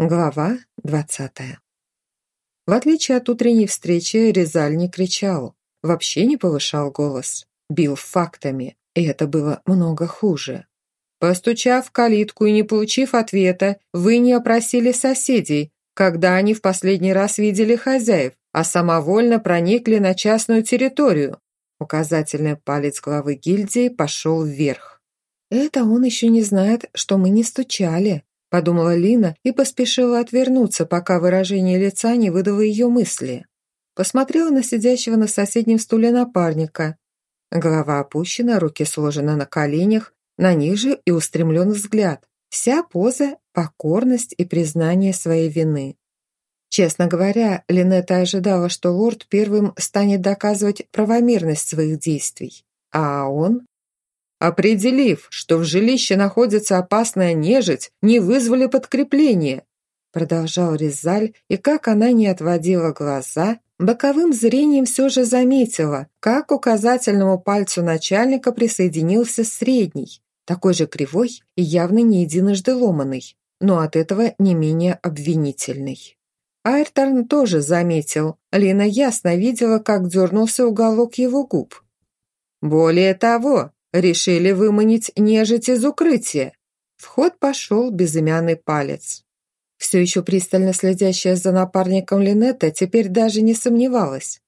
Глава двадцатая. В отличие от утренней встречи, Резаль не кричал, вообще не повышал голос, бил фактами, и это было много хуже. Постучав в калитку и не получив ответа, вы не опросили соседей, когда они в последний раз видели хозяев, а самовольно проникли на частную территорию. Указательный палец главы гильдии пошел вверх. «Это он еще не знает, что мы не стучали», подумала Лина и поспешила отвернуться, пока выражение лица не выдало ее мысли. Посмотрела на сидящего на соседнем стуле напарника. Голова опущена, руки сложены на коленях, на них же и устремлен взгляд. Вся поза – покорность и признание своей вины. Честно говоря, Линетта ожидала, что лорд первым станет доказывать правомерность своих действий. А он определив, что в жилище находится опасная нежить, не вызвали подкрепление. Продолжал Резаль, и как она не отводила глаза, боковым зрением все же заметила, как указательному пальцу начальника присоединился средний, такой же кривой и явно не единожды ломаный, но от этого не менее обвинительный. Айрторн тоже заметил. Лина ясно видела, как дернулся уголок его губ. «Более того, Решили выманить нежить из укрытия. В ход пошел безымянный палец. Все еще пристально следящая за напарником Линетта теперь даже не сомневалась.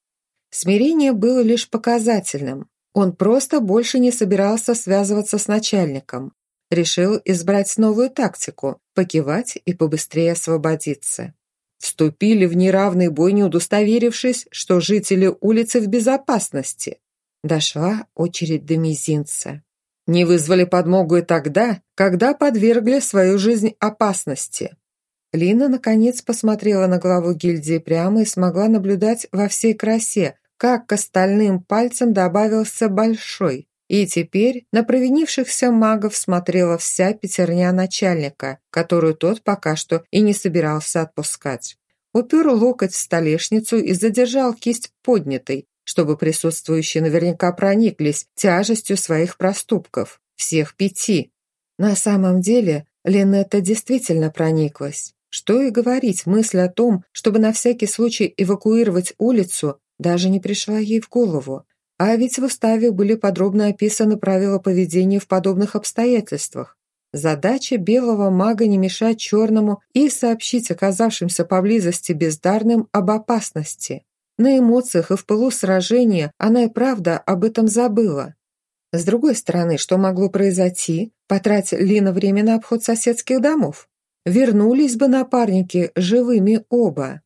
Смирение было лишь показательным. Он просто больше не собирался связываться с начальником. Решил избрать новую тактику – покивать и побыстрее освободиться. Вступили в неравный бой, не удостоверившись, что жители улицы в безопасности. Дошла очередь до мизинца. Не вызвали подмогу и тогда, когда подвергли свою жизнь опасности. Лина, наконец, посмотрела на главу гильдии прямо и смогла наблюдать во всей красе, как к остальным пальцам добавился большой. И теперь на провинившихся магов смотрела вся пятерня начальника, которую тот пока что и не собирался отпускать. Упер локоть в столешницу и задержал кисть поднятой, чтобы присутствующие наверняка прониклись тяжестью своих проступков, всех пяти. На самом деле Линетта действительно прониклась. Что и говорить, мысль о том, чтобы на всякий случай эвакуировать улицу, даже не пришла ей в голову. А ведь в уставе были подробно описаны правила поведения в подобных обстоятельствах. Задача белого мага не мешать черному и сообщить оказавшимся поблизости бездарным об опасности. На эмоциях и в пылу сражения она и правда об этом забыла. С другой стороны, что могло произойти, потратить Лина время на обход соседских домов? Вернулись бы напарники живыми оба.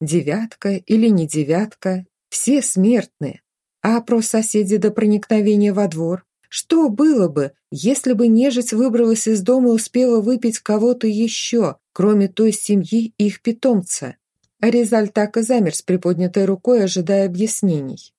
Девятка или не девятка, все смертны. А про соседей до проникновения во двор? Что было бы, если бы нежить выбралась из дома и успела выпить кого-то еще, кроме той семьи и их питомца? Резаль так и замер с приподнятой рукой, ожидая объяснений.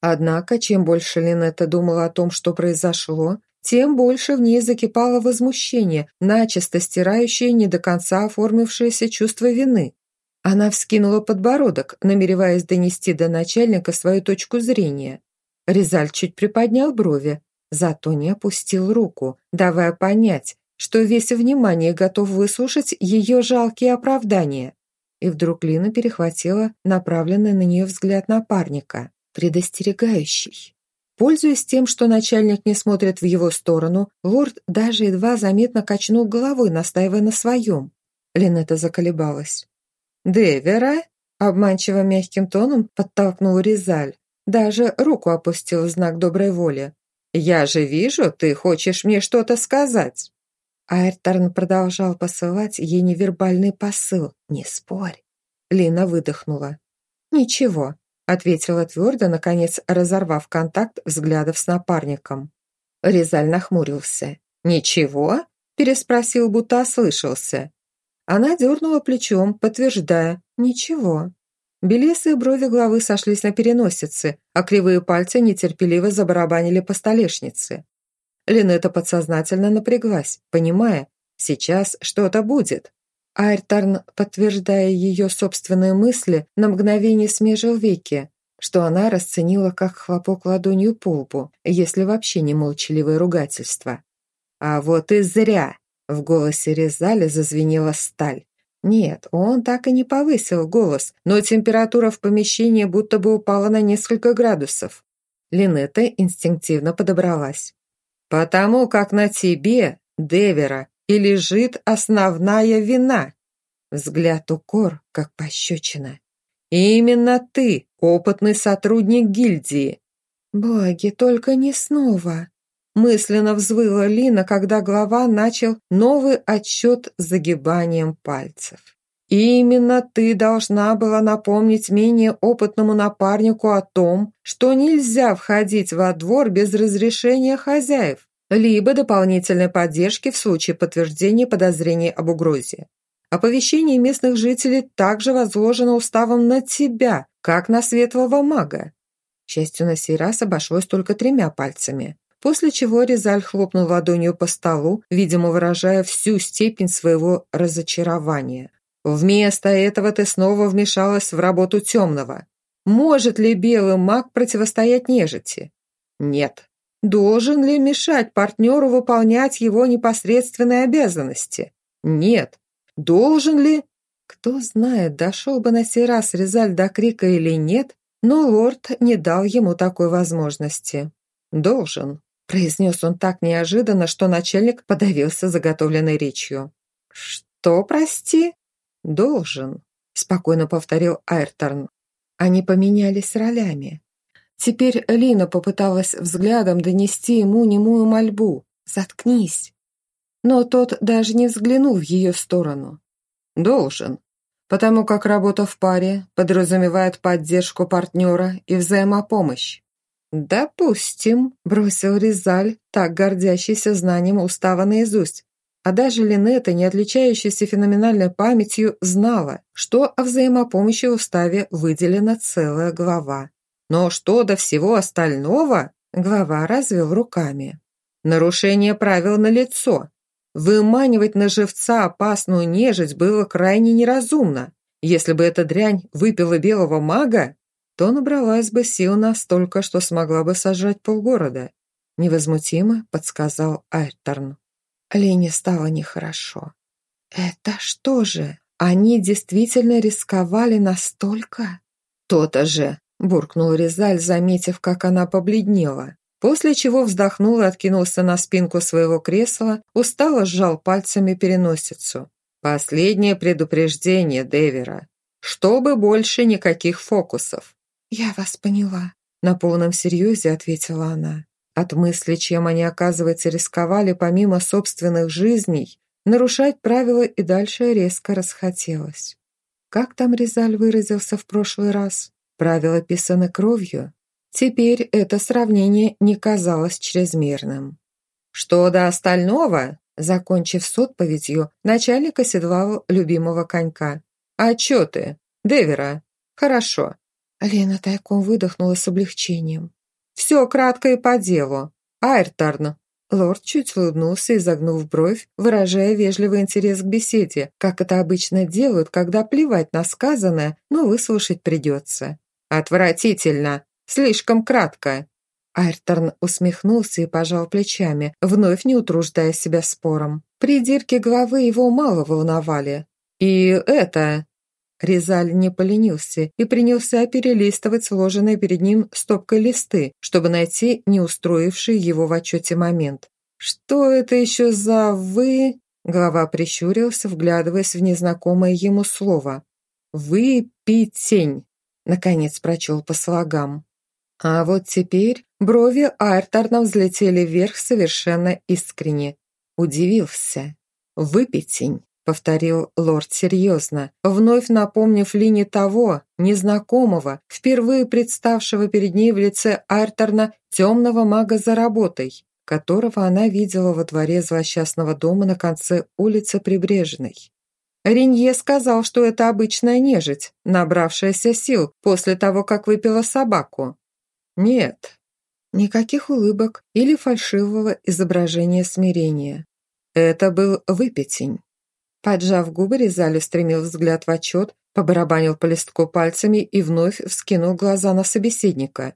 Однако, чем больше Линетта думала о том, что произошло, тем больше в ней закипало возмущение, начисто стирающее не до конца оформившееся чувство вины. Она вскинула подбородок, намереваясь донести до начальника свою точку зрения. Резаль чуть приподнял брови, зато не опустил руку, давая понять, что весь внимание готов выслушать ее жалкие оправдания. И вдруг Лина перехватила направленный на нее взгляд напарника, предостерегающий. Пользуясь тем, что начальник не смотрит в его сторону, лорд даже едва заметно качнул головой, настаивая на своем. Линетта заколебалась. «Девера?» – обманчиво мягким тоном подтолкнул Резаль. Даже руку опустил в знак доброй воли. «Я же вижу, ты хочешь мне что-то сказать». Айрторн продолжал посылать ей невербальный посыл «Не спорь». Лина выдохнула. «Ничего», — ответила твердо, наконец разорвав контакт взглядов с напарником. Резаль нахмурился. «Ничего?» – переспросил, будто ослышался. Она дернула плечом, подтверждая «ничего». Белесые брови главы сошлись на переносице, а кривые пальцы нетерпеливо забарабанили по столешнице. Линета подсознательно напряглась, понимая, сейчас что-то будет. Айртарн, подтверждая ее собственные мысли, на мгновение смежил веки, что она расценила как хлопок ладонью по лбу, если вообще не молчаливое ругательство. «А вот и зря!» – в голосе Резали зазвенела сталь. Нет, он так и не повысил голос, но температура в помещении будто бы упала на несколько градусов. Линетта инстинктивно подобралась. «Потому как на тебе, Девера, и лежит основная вина». Взгляд укор, как пощечина. «Именно ты, опытный сотрудник гильдии». «Боги, только не снова!» Мысленно взвыла Лина, когда глава начал новый отчет с загибанием пальцев. И именно ты должна была напомнить менее опытному напарнику о том, что нельзя входить во двор без разрешения хозяев, либо дополнительной поддержки в случае подтверждения подозрений об угрозе. Оповещение местных жителей также возложено уставом на тебя, как на светлого мага. К счастью, на сей раз обошлось только тремя пальцами после чего Резаль хлопнул ладонью по столу, видимо, выражая всю степень своего разочарования. «Вместо этого ты снова вмешалась в работу темного. Может ли белый маг противостоять нежити? Нет. Должен ли мешать партнеру выполнять его непосредственные обязанности? Нет. Должен ли... Кто знает, дошел бы на сей раз Резаль до крика или нет, но лорд не дал ему такой возможности. Должен произнес он так неожиданно, что начальник подавился заготовленной речью. «Что, прости?» «Должен», – спокойно повторил Айрторн. Они поменялись ролями. Теперь Лина попыталась взглядом донести ему немую мольбу «Заткнись!». Но тот даже не взглянул в ее сторону. «Должен», потому как работа в паре подразумевает поддержку партнера и взаимопомощь. «Допустим», – бросил Ризаль, так гордящийся знанием устава наизусть. А даже Линетта, не отличающаяся феноменальной памятью, знала, что о взаимопомощи в уставе выделена целая глава. Но что до всего остального, глава развел руками. Нарушение правил на лицо. Выманивать на живца опасную нежить было крайне неразумно. Если бы эта дрянь выпила белого мага, то набралась бы сил настолько, что смогла бы сожрать полгорода. Невозмутимо подсказал Айрторн. Лене стало нехорошо. «Это что же? Они действительно рисковали настолько?» «То-то же!» – буркнул Резаль, заметив, как она побледнела. После чего вздохнул и откинулся на спинку своего кресла, устало сжал пальцами переносицу. «Последнее предупреждение Девера. Чтобы больше никаких фокусов. «Я вас поняла», – на полном серьезе ответила она. От мысли, чем они, оказывается, рисковали помимо собственных жизней, нарушать правила и дальше резко расхотелось. Как там Резаль выразился в прошлый раз? Правила писаны кровью? Теперь это сравнение не казалось чрезмерным. «Что до остального?» Закончив с отповедью, начальник оседлал любимого конька. «Отчеты. Девера. Хорошо. Лена тайком выдохнула с облегчением. «Все кратко и по делу. Айрторн!» Лорд чуть улыбнулся, изогнув бровь, выражая вежливый интерес к беседе, как это обычно делают, когда плевать на сказанное, но выслушать придется. «Отвратительно! Слишком кратко!» Айрторн усмехнулся и пожал плечами, вновь не утруждая себя спором. Придирки главы его мало волновали. «И это...» Резаль не поленился и принялся перелистывать сложенные перед ним стопкой листы, чтобы найти неустроивший его в отчете момент. «Что это еще за «вы»?» Глава прищурился, вглядываясь в незнакомое ему слово. «Выпитень», — наконец прочел по слогам. А вот теперь брови Айртарна взлетели вверх совершенно искренне. Удивился. «Выпитень». — повторил лорд серьезно, вновь напомнив Лине того, незнакомого, впервые представшего перед ней в лице Айрторна темного мага за работой, которого она видела во дворе злосчастного дома на конце улицы Прибрежной. Ренье сказал, что это обычная нежить, набравшаяся сил после того, как выпила собаку. Нет, никаких улыбок или фальшивого изображения смирения. Это был выпятень. Поджав губы, Резаль устремил взгляд в отчет, побарабанил по листку пальцами и вновь вскинул глаза на собеседника.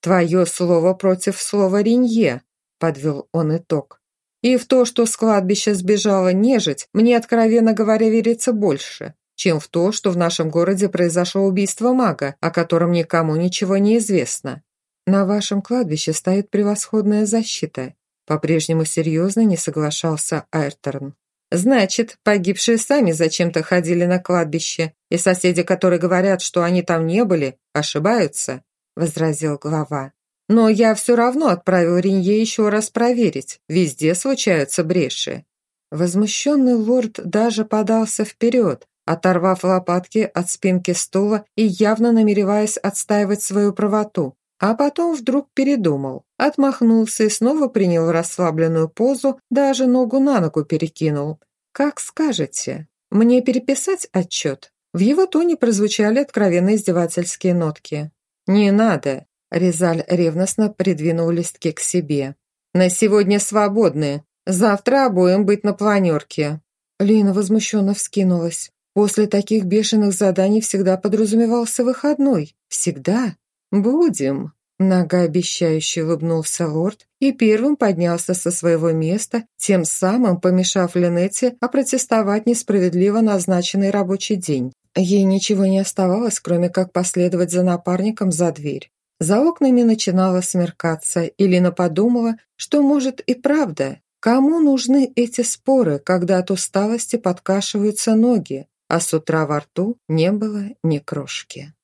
«Твое слово против слова Ринье», – подвел он итог. И в то, что с кладбища сбежала нежить, мне, откровенно говоря, верится больше, чем в то, что в нашем городе произошло убийство мага, о котором никому ничего не известно. На вашем кладбище стоит превосходная защита. По-прежнему серьезно не соглашался Айрторн. Значит, погибшие сами зачем-то ходили на кладбище, и соседи, которые говорят, что они там не были, ошибаются, возразил глава. Но я все равно отправил Ринье еще раз проверить. Везде случаются бреши. Возмущенный лорд даже подался вперед, оторвав лопатки от спинки стула и явно намереваясь отстаивать свою правоту. А потом вдруг передумал, отмахнулся и снова принял расслабленную позу, даже ногу на ногу перекинул. «Как скажете. Мне переписать отчет?» В его тоне прозвучали откровенно издевательские нотки. «Не надо!» Резаль ревностно придвинул листки к себе. «На сегодня свободны. Завтра обоим быть на планерке». Лина возмущенно вскинулась. После таких бешеных заданий всегда подразумевался выходной. Всегда. «Будем», – многообещающе улыбнулся лорд и первым поднялся со своего места, тем самым помешав Линетте опротестовать несправедливо назначенный рабочий день. Ей ничего не оставалось, кроме как последовать за напарником за дверь. За окнами начинало смеркаться, и Лина подумала, что, может, и правда, кому нужны эти споры, когда от усталости подкашиваются ноги, а с утра во рту не было ни крошки.